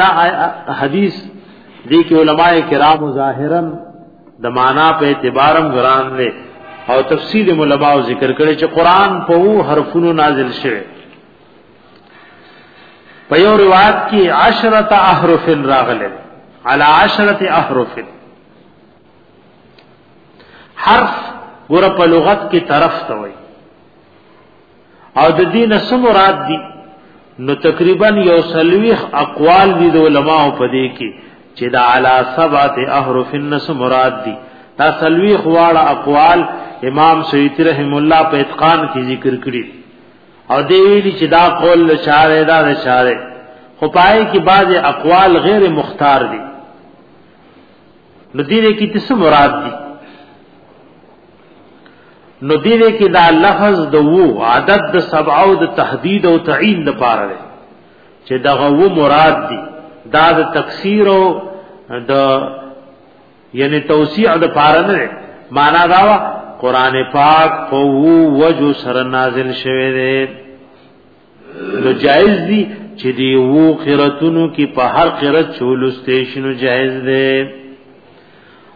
دا حدیث دې کې علما کرام ظاهرا د معنا په اعتبارم ګران دي او تفصیل علماء ذکر کړي چې قران په وو حرفونو نازل شوی په یو روایت کې عشرة احرف راغله على عشرة احرف حرف ګور په لغت کې طرف ته وایي او د دین سم مراد دي نو تقریبا یو سلويخ اقوال دي د علماو په دې کې چې دا علا سبعه احرف النس مراد دي دا سلويخ واړه اقوال امام سیوطی رحم الله په اتقان کې ذکر کړی او دی ویلي چې دا قول له شارع دا له شارع خو پای کې بعض اقوال غیر مختار دي نو دې کې څه مراد دي نو دې دې کې دا لفظ د وو عدد د سبع او د تهدید او تعین لپاره دی چې دغه وو مراد دی دا د تکثیر او د یعنی توسیع د لپاره نه معنا دا وا قران پاک په وو وجو سره نازل شوه دی نو جائز دی چې دی وو قراتونو کې په هر قرات چولسته شنو جائز دی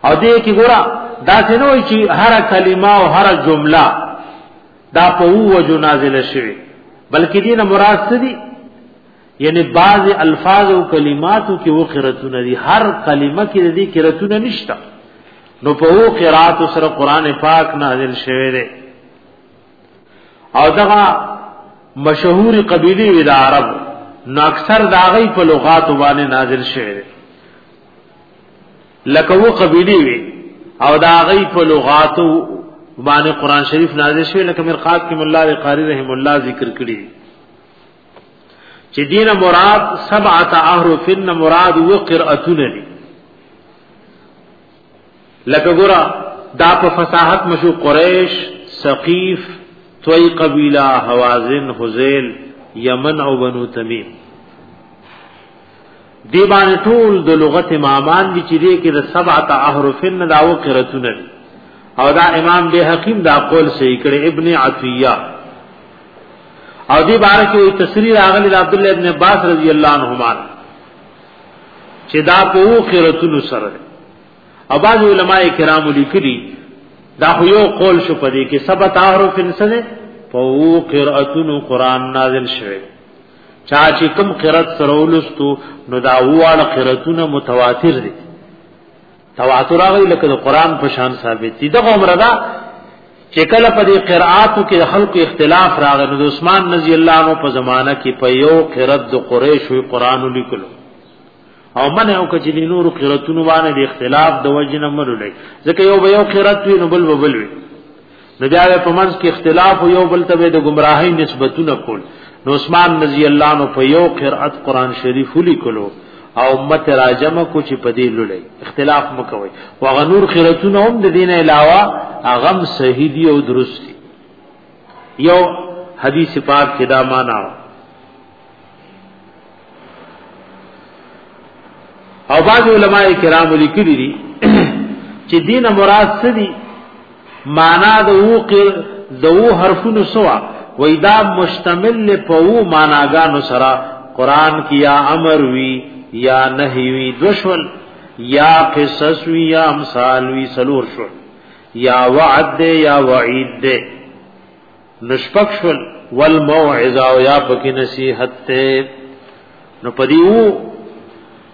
او دې کې ګورا دا څنګه وي چې هر کلمه او هر جمله دا په وجو نازل شوی بلکې دینه مراد څه دي یعنی بعض الفاظ او کلماتو کې وو قراتونه دي هر کلمه کې دې قراتونه نشته نو په وو قرات سره قران پاک نازل شوی دی او دغه مشهور قبیله وی د عرب نو اکثر دا غي په لغات باندې نازل شوی لکه و قبیله وی او دا غي په لغات باندې قران شریف نازل شوی لکه مرقات کې مولا قاری رحم الله ذکر کړی چې دینه مراد سبعه احرف مراد و قراتون دي لکه ګورا دا په فصاحت مشو قریش ثقیف توی قبیله حوازن حزیل یمن او بنو تمیم دی باندې ټول د لغت امامان دي چې دې کې د سبعه احرفن دا و قرتونه او دا امام به حکیم دا قول صحیح کړي ابن عطیه او دی بارکه تسری راغلی عبد الله ابن عباس رضی الله عنهما چې دا په اوخرتونو سره او بعض علما کرام لیکلي دا خو یو قول شو په دې کې سبت احرف انسنه په اوخرتونو قران نازل شوه چا چې کوم قرات سره ولستو نو دا واړه قراتونه متواتر دي تواتر هغه لکه د قران په شان ثابت دي دغه عمره دا چې کله په دې قراتو کې د خلکو اختلاف راغی نو عثمان رضی الله عنه په زمانہ کې په یو قرات د قریش وی قران لیکلو او منه او کچې د نورو قراتونو باندې د اختلاف د وجنه مرولې ځکه یو به یو قرات وی نو بل به بل وی نو بیا په منځ کې اختلاف یو بل ته د گمراهۍ نسبتونه کول نو عثمان رضی الله عنه په یو قرأت قران شریف لیکلو او امت راجمه کو چې په دې لولې اختلاف مکوي وغنور قرأتونه هم د دین علاوه اغم صحیح دی او درست دی یو حدیث پاک کې دا معنا او بعض علماء کرام لیکلي دي چې دین مراد څه دي معنا د وقر د و حرفونو سوا وای دا مشتمل په و معناګانو سره قران کې یا امر وی یا نهی وی دوشل یا قصص وی یا امثال وی سلور شو یا وعد یا وعید ده نشپک شول والموعظه او یا پکې نصیحت ته نو پدیو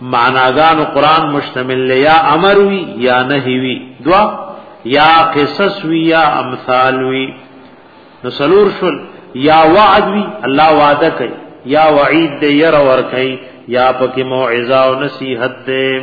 معناګان قران مشتمل له یا امر وی یا نهی وی دوا یا قصص وی یا امثال وی نو سلور شول یا وعد وی الله وعده کوي یا وعید دې ير ور کوي یا پکې موعظه او نصیحت دې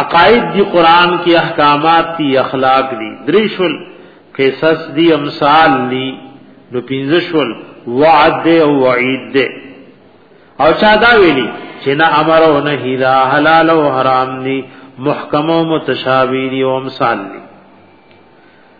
عقائد دی قران کې احکامات دی اخلاق دی دریشل قصص دی امثال دی نو پینځشل وعد دی او وعید دی او چا دا ویلی چې نه امر او نه هیرا حلال او حرام دی محکم او متشابه دی او امثال دی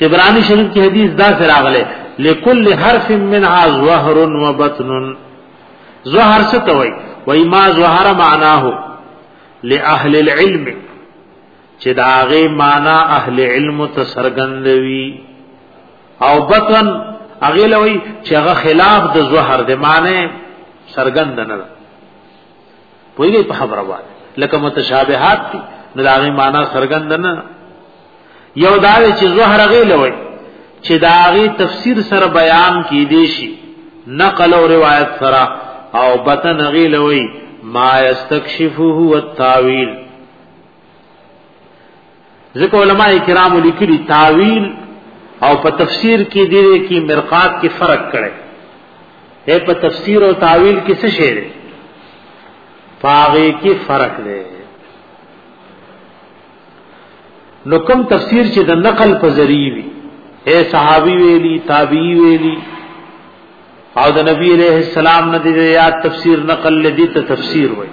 تبرانی شریف کی حدیث دا سر آغلے لکل حرف منها زوهر و بطن زوهر ستوئی وی ما زوهر معناه لأهل العلم چې دا غي معنا اهل علم ته سرګندوي او بطن اغه لوي چې هغه خلاف د زوهر د معنی سرګند نه پوهیږئ په خبره باندې لکه متشابهات دي نو دا غي معنا سرګند نه یو دا چې زهر غي لوي چې دا غي تفسیر سره بیان کی دی شي نقل او روایت سره او بطن غي لوي ما یستکشفه هو التاویل ځکه علما کرام لیکلي تعویل او په تفسیر کې دی کې مرقات کې فرق کړي اے په تفسیر او تعویل کې څه شی دی پاغه کې فرق دی نو کوم تفسیر چې د نقل په ذریعہ وي اے صحابي ویلي تابعي ویلي او د نبی علیہ السلام نه دی یاد تفسیر نقل لدی ته تفسیر وای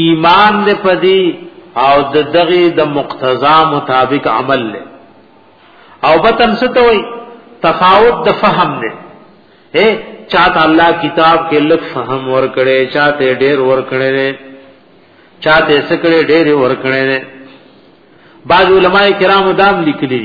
ایمان دې پدی او د دغه د مقتضا مطابق عمل له او بتن ستوي تفاوت د فهم نه اے چاته الله کتاب کې لږ فهم ور کړي چاته ډېر ور کړي نه چاته سکړي ډېر ور کړي نه بعض علماء کرام دام لیکلي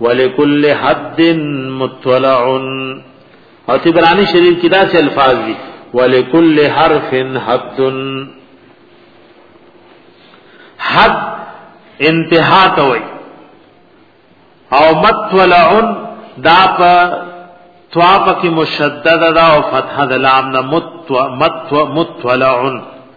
ولکل حد مطلع او تبرانی شریف کې دا څه الفاظ دي ولکل حرف حد حد انتها ته وای او مطلع دا په تواب کی مشدد دا او فتح د لام نه مت مت متولعن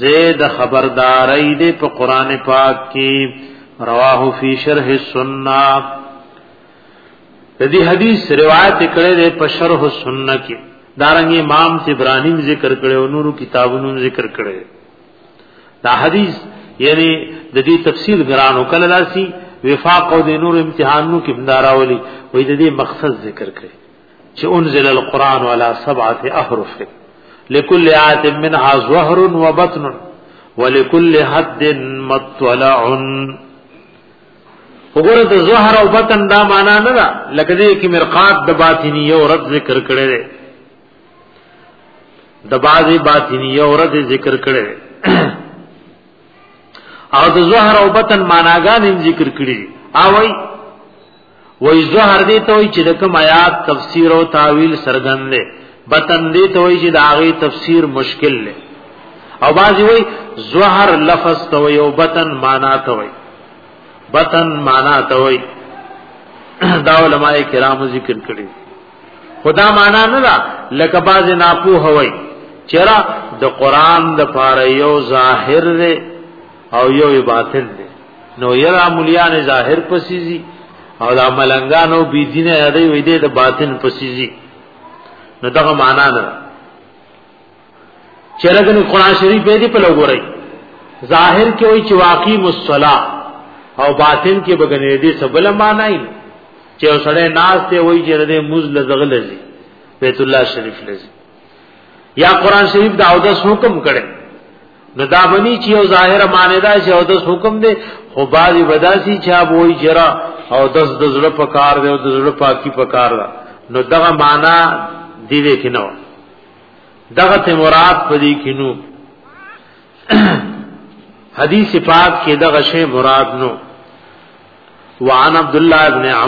زید خبردارای دی په قران پاک کې رواه فی شرح السنه د دې حدیث روایت کړي دی په شرح السنه کې دارنګ امام تبرانی ذکر کړي او نورو کتابونو ذکر کړي دا حدیث یعنی د دې تفصیل غرانو کله لاسي وفاق او د نور امتحانونو کې مداراولي وې د دې مقصد ذکر کړي چې انزل القرآن على سبعه احرف لكل آت منها زهر وبطن ولكل حد مطلع وګوره د زهر او بطن دا معنا نه ده لکه دې کې مرقات د باطنی او رد ذکر کړي دي د بعضی باطنی او رد ذکر کړي او د زهر او بطن معناګان ذکر کړي دي او وای وای زهر دې ته وای چې د کوم آیات تفسیر او تعویل سرګند دی بطن دې ته وای چې د هغه تفسیر مشکل دی او بازی وای زهر لفظ ته وای او بطن معنا ته وای بطن معنا ته وای دا علماء کرام ذکر کړی خدا معنا نه دا لکه باز ناپو هوای چرا د قران د پاره یو ظاهر دی او یو باطل دی نو یرا مليان ظاهر پسیزي او لا ملنګانو بی دین یادې وې دې د باطن پسیزي نو دغه معنا نه چرګن قرآن شریف به دې په لګورای ظاهر کې وای چې واقعي مصلا او باطن کې بګنې دې سبل معنا نه چې سړی ناز ته وای چې دې مز لزغل لزي بیت الله شریف لزي یا قرآن شریف دا اودس حکم کړي نو دا بنی چې یو ظاهر معنی دا چې او د حکم دی خو بازي بداسي چې اب وای جرا او د د زړه په کار دی او د زړه پاکي په کار ده نو دغه معنا دی دې کې نو دغه ته مراد پدې کې نو حدیث پاک کې دغه شی مراد نو وعن عبد الله ابن عمرو